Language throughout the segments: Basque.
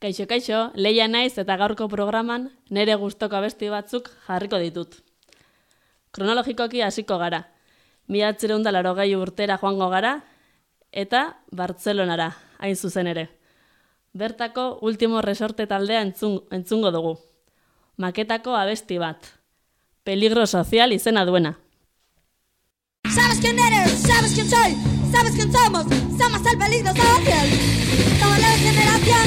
Kaixo, kaixo, leia naiz eta gaurko programan nere gustoko abesti batzuk jarriko ditut. Kronologikoki hasiko gara. Miatzerun da laro urtera joango gara eta Bartzelonara, hain zuzen ere. Bertako ultimo resorte taldea entzun, entzungo dugu. Maketako abesti bat. Peligro sozial izena duena. Sabes quién eres, sabes quién soy, sabes quién somos, somos el peligro social. Somos la generación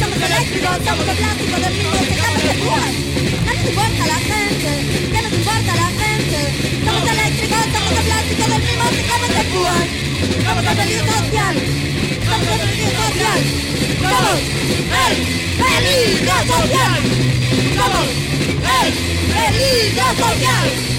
somos eléctricos, somos de plástico, del mismo que capas de púas. No nos importa la gente, que nos importa la gente. Somos eléctricos, somos de plástico, del mismo que capas de púas. Somos el peligro social, somos el peligro social. Somos el peligro social. Somos el peligro social.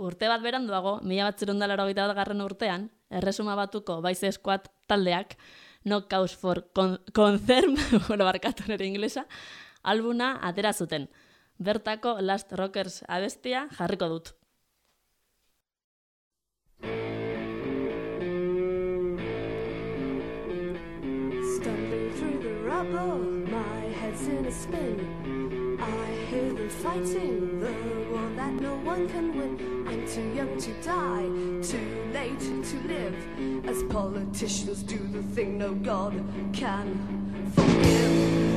Urte bat beranduago, mila bat zirundalaro garren urtean, erresuma batuko baize eskuat taldeak, No Cause for con Concern, bueno, barkatu nire inglesa, albuna atera zuten. Bertako Last Rockers abestia jarriko dut. Stumbling through the rubble, my head's in a spin. I hear them fighting, the war that no one can win. I'm too young to die, too late to live. As politicians do the thing no God can forgive.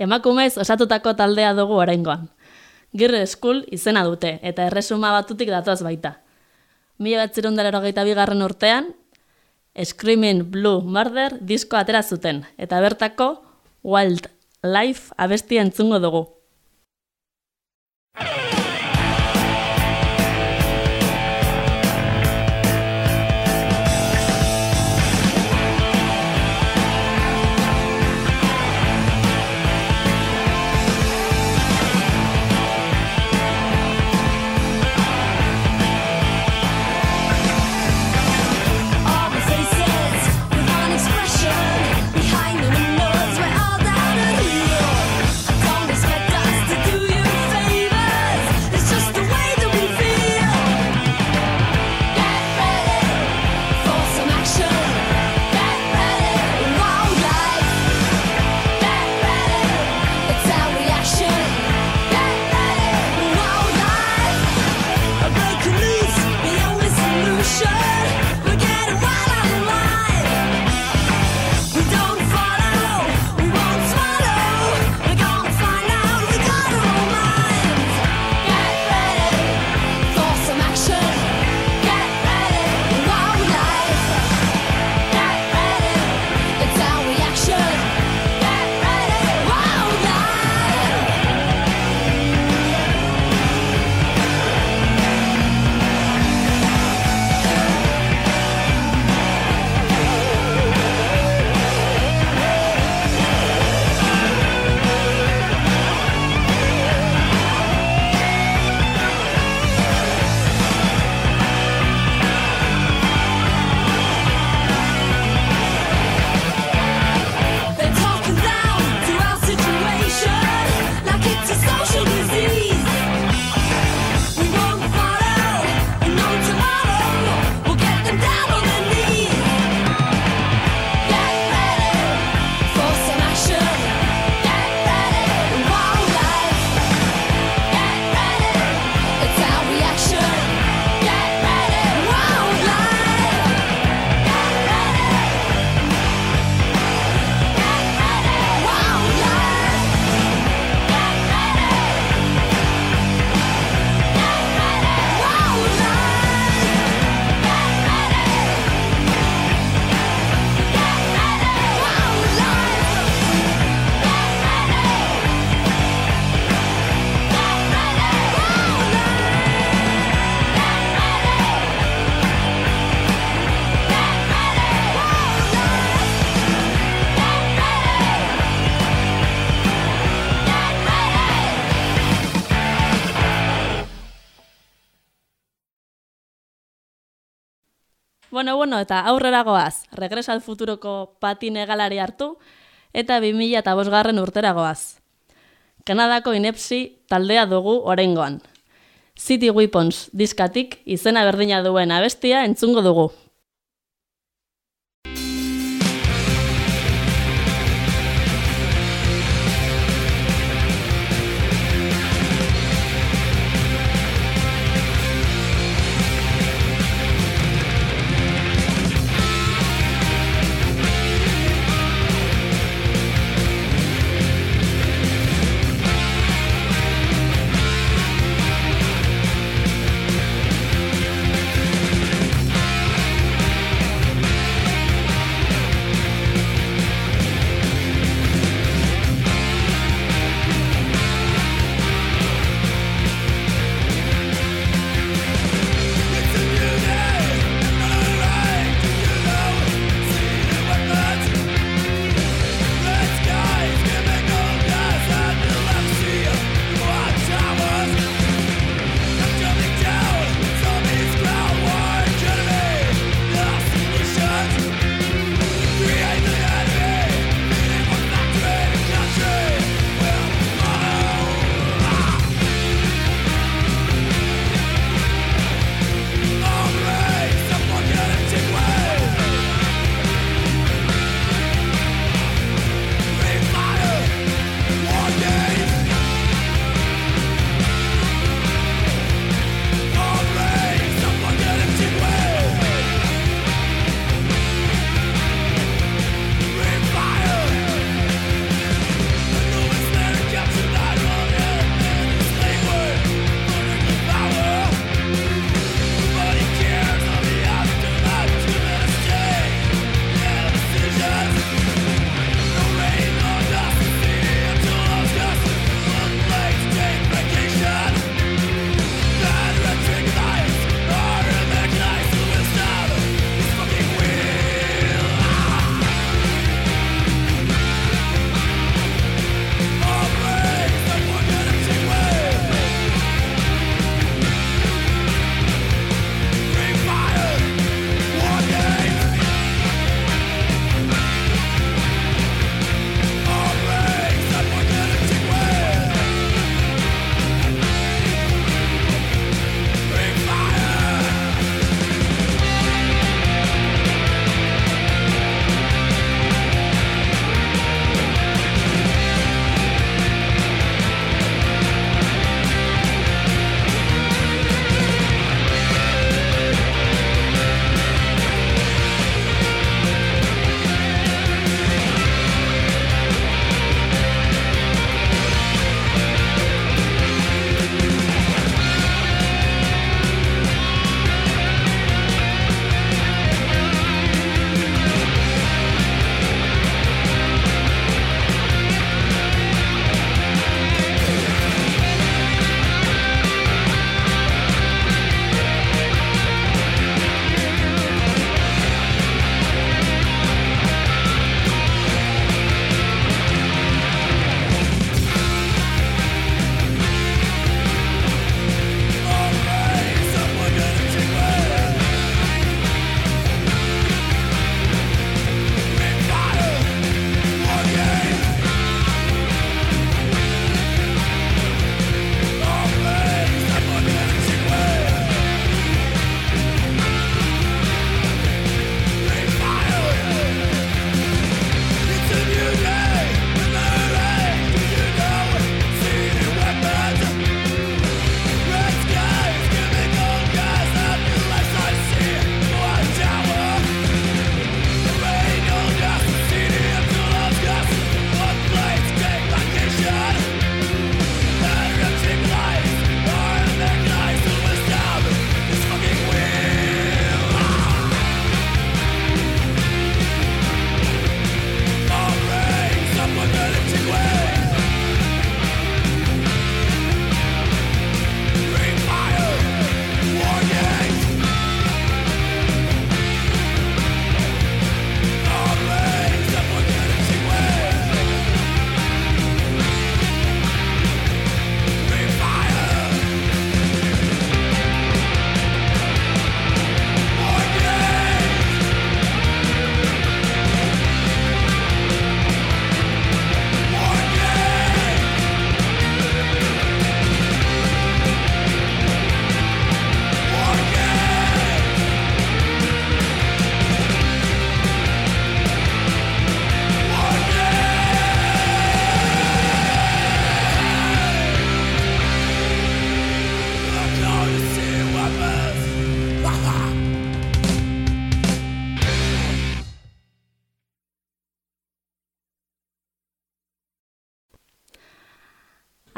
Emakumez osatutako taldea dugu oraingoan. Girre School izena dute, eta erresuma batutik datoz baita. Mila bat bigarren urtean, Screaming Blue Murder disko atera zuten, eta bertako Wild Life abesti entzungo dugu. Bueno, bueno, eta aurrera goaz, regresa al futuroko patine galari hartu, eta 2005 garren urtera goaz. Kanadako inepsi taldea dugu orengoan. City Weapons diskatik izena berdina duen abestia entzungo dugu.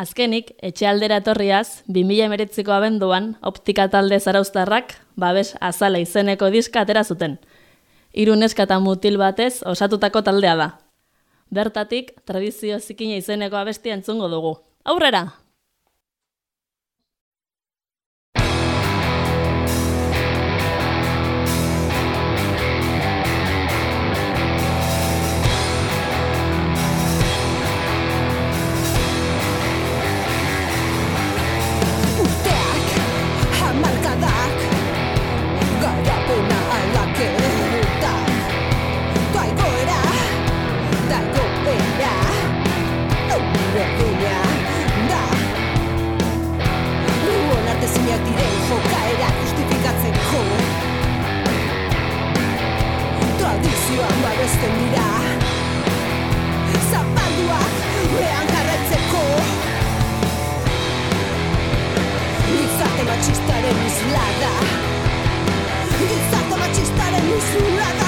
Azkenik, etxealdera etorriaz, 2019ko abenduan, optika talde zarauztarrak, babes azala izeneko diska atera zuten. Iruneska eta mutil batez osatutako taldea da. Bertatik, tradizio zikina izeneko abestia entzungo dugu. Aurrera! izlada Gizarte matxistaren izlada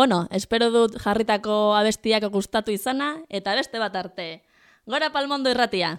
Bueno, espero dut jarritako abestiak gustatu izana eta beste bat arte. Gora palmondo irratia!